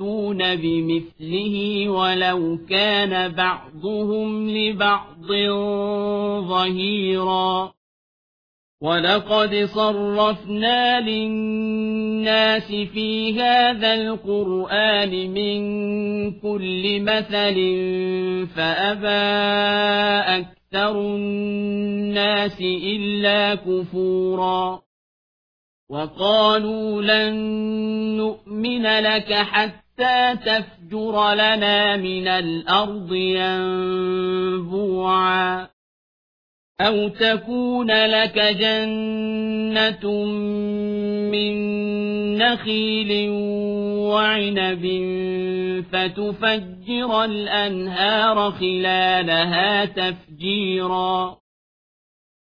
يأتون بمثله ولو كان بعضهم لبعض ظهيرا ولقد صرفنا للناس في هذا القرآن من كل مثل فأبى أكثر الناس إلا كفورا وقالوا لن نؤمن لك حتى تفجر لنا من الأرض ينبوعا أو تكون لك جنة من نخيل وعنب فتفجر الأنهار خلالها تفجيرا